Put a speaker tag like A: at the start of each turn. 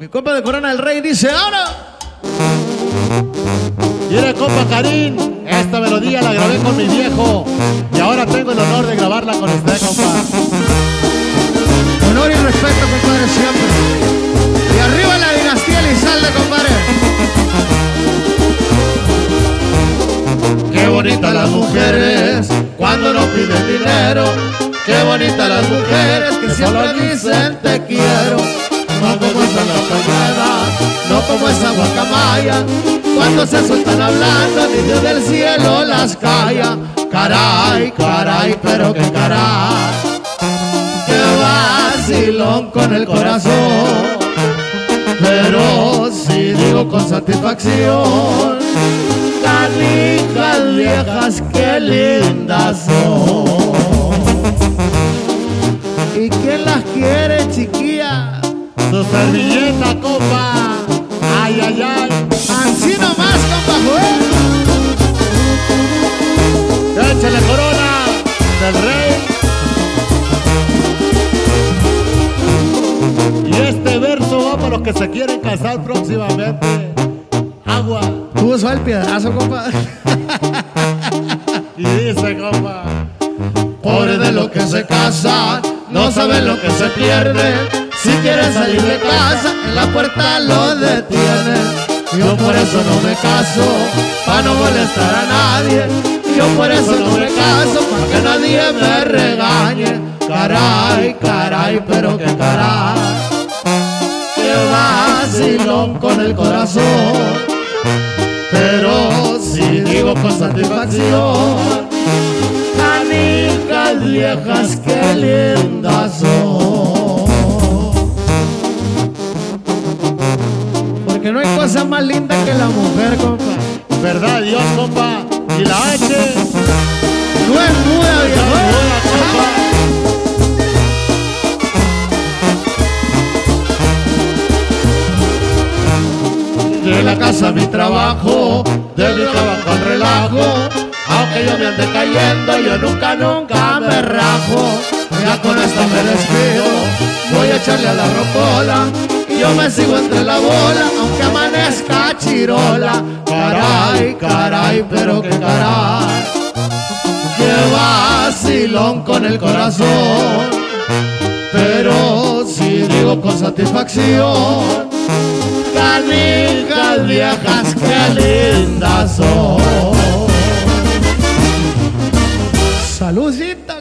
A: Mi compa de Corona del Rey dice ahora.
B: Mire, compa Karim, esta melodía la grabé con mi viejo y ahora tengo el honor de grabarla con usted, compa.
A: Honor y respeto, compadre, siempre. Y arriba la dinastía Lizalde, compadre.
B: Qué bonitas las mujeres cuando no piden dinero. Qué bonitas las mujeres que siempre dicen te quiero. No como esa guacamaya. Cuando se sueltan hablando, ni Dios del cielo las calla. Caray, caray, pero qué caray. Qué vacilón con el corazón. Pero si digo con satisfacción, canijas viejas, qué lindas son.
A: ¿Y quién las quiere?
B: Su servilleta, compa. Ay, ay, ay.
A: Así nomás, compa Joel.
B: Échale corona del rey. Y este verso va para los que se quieren casar próximamente. Agua.
A: Tú usó el piedrazo, compa.
B: Y dice, compa. Pobre de los que se casan, no saben lo que se pierde. Si quieren salir de casa, en la puerta lo detienen. Yo por eso no me caso, para no molestar a nadie. Yo por eso no me caso, para que nadie me regañe. Caray, caray, pero qué caray. Qué vacilón con el corazón. Pero si digo con satisfacción, canicas viejas, qué lindas
A: no hay cosa más linda que la mujer, compa.
B: ¿Verdad, Dios, compa? Y la H,
A: No es muda, viejo.
B: De la casa a mi trabajo, de mi trabajo al relajo. Aunque yo me ande cayendo, yo nunca, nunca me rajo. Ya con esta me despido, voy a echarle a la rocola. Yo me sigo entre la bola, aunque amanezca chirola. Caray, caray, pero qué caray. Qué vacilón con el corazón. Pero si digo con satisfacción, canijas viejas, qué lindas son.
A: Saludcita,